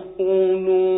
لتدخلن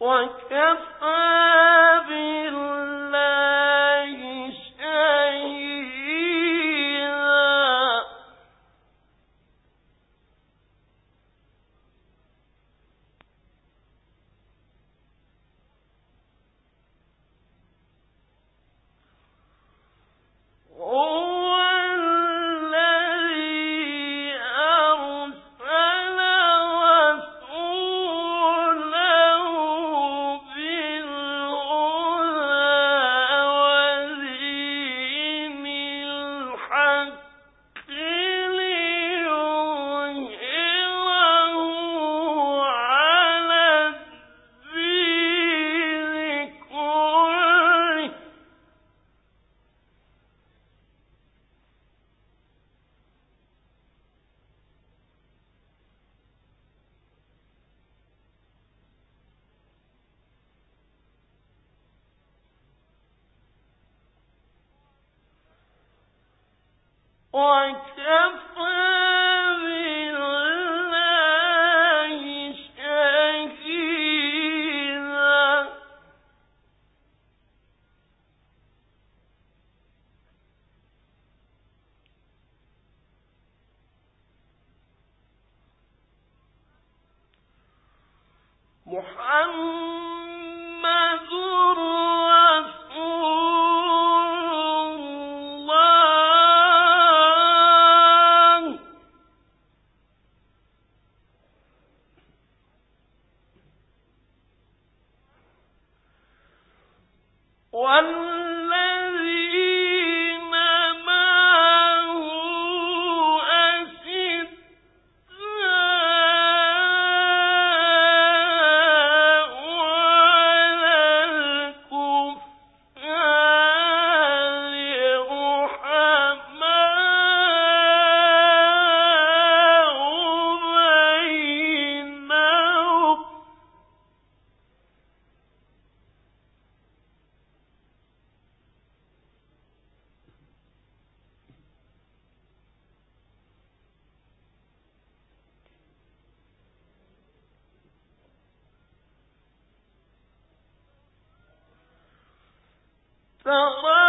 وكفى بالله وكفى سواء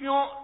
yon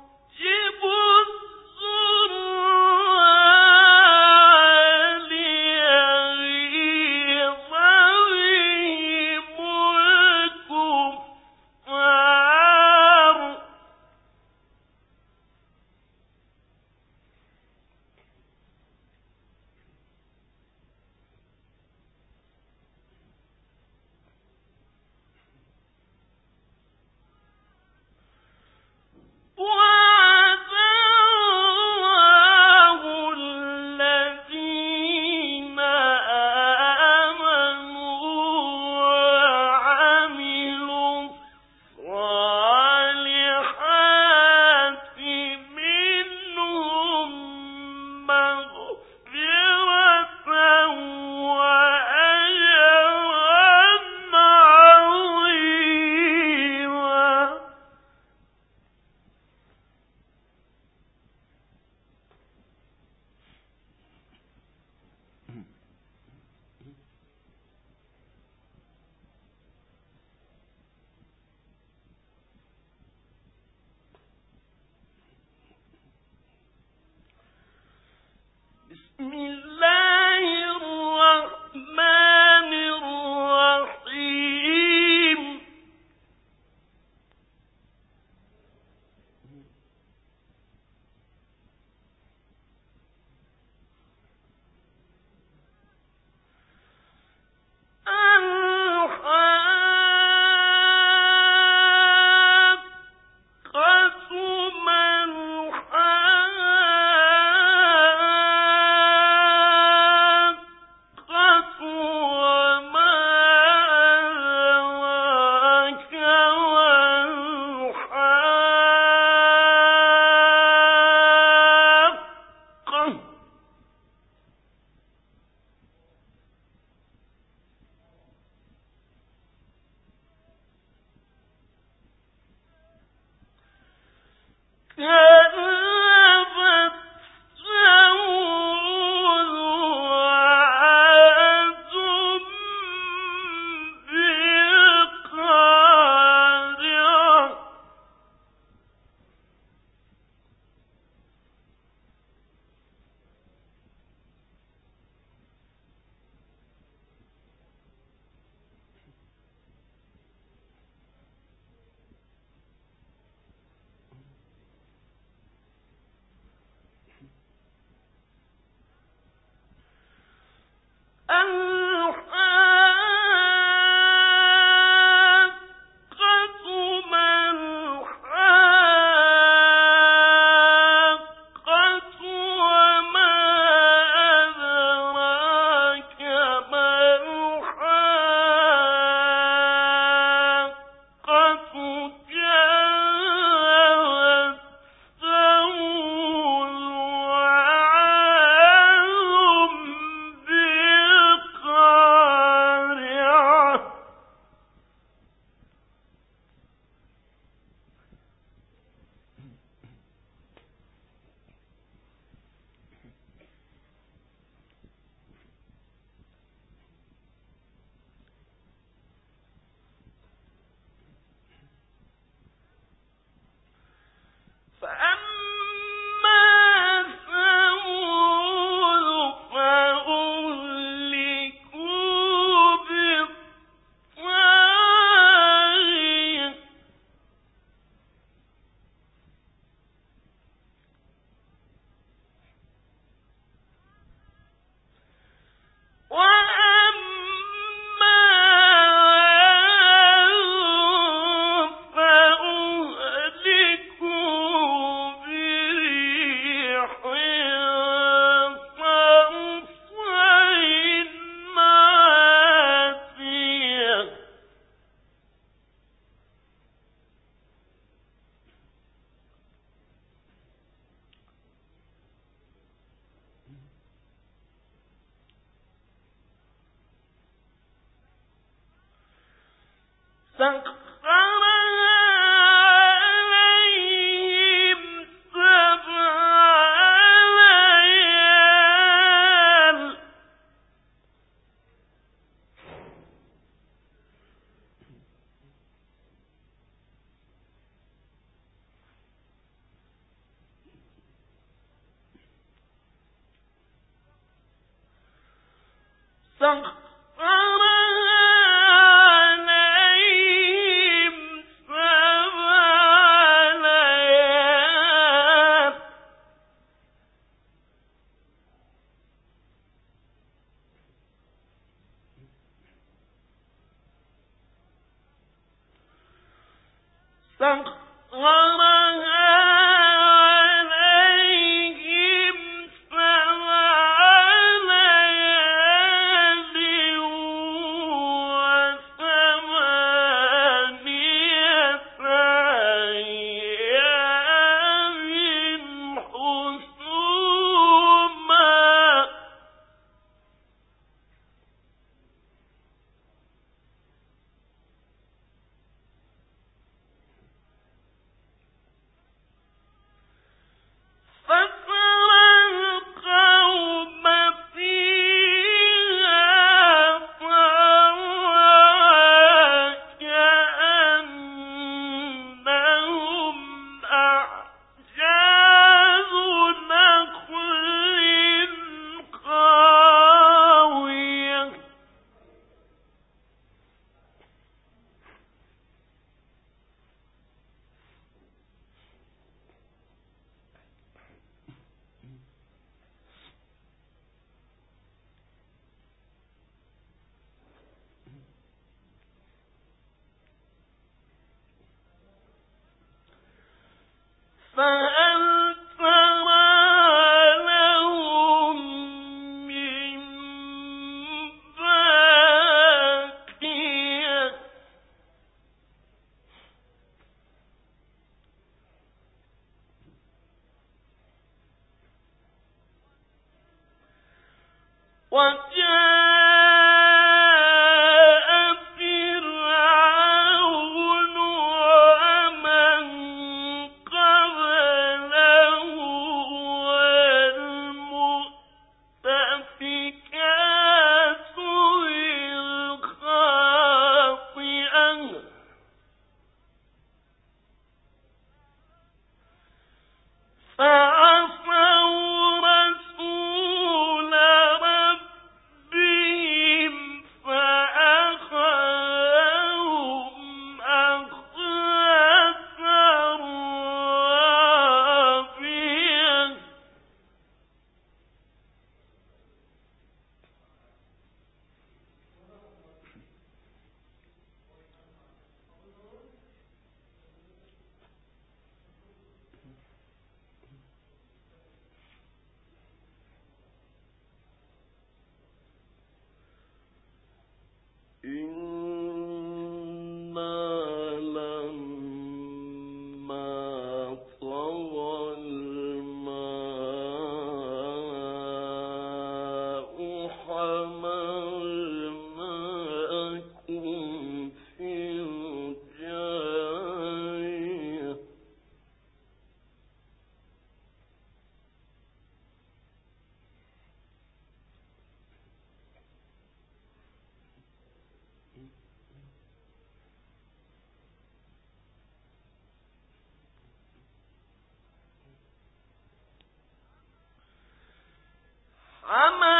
من Ama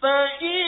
فيومئذ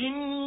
إن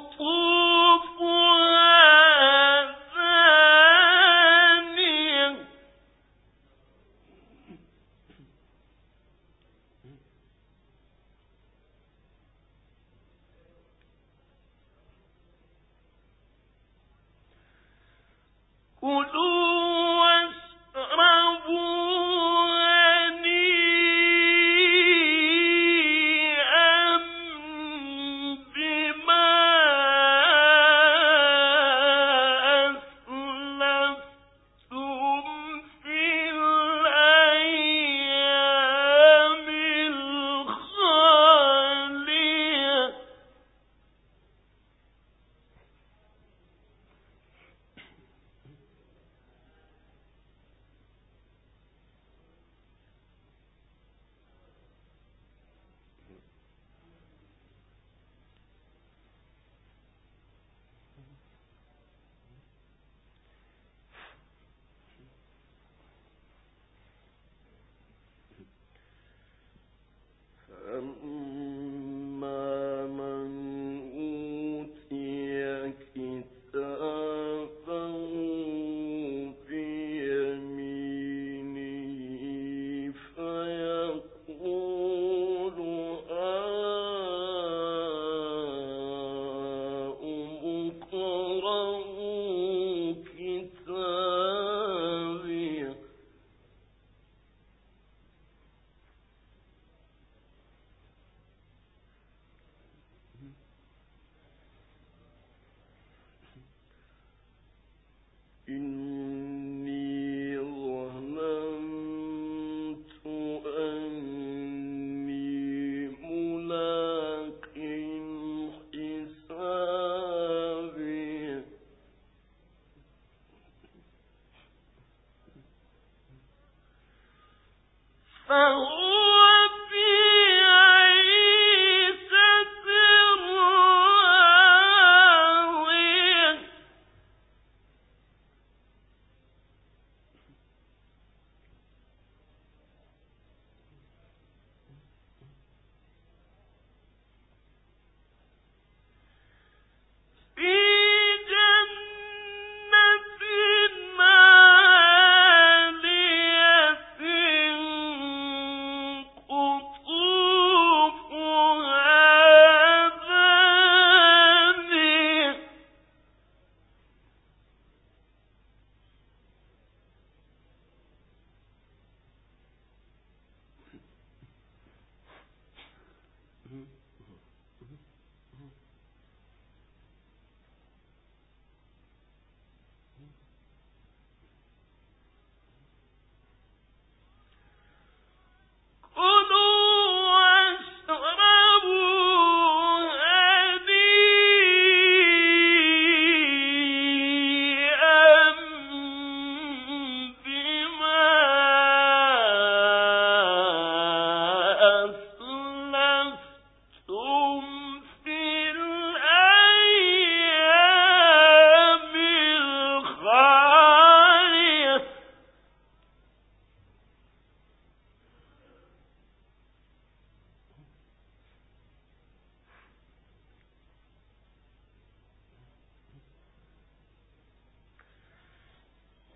الطور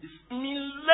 بسم الله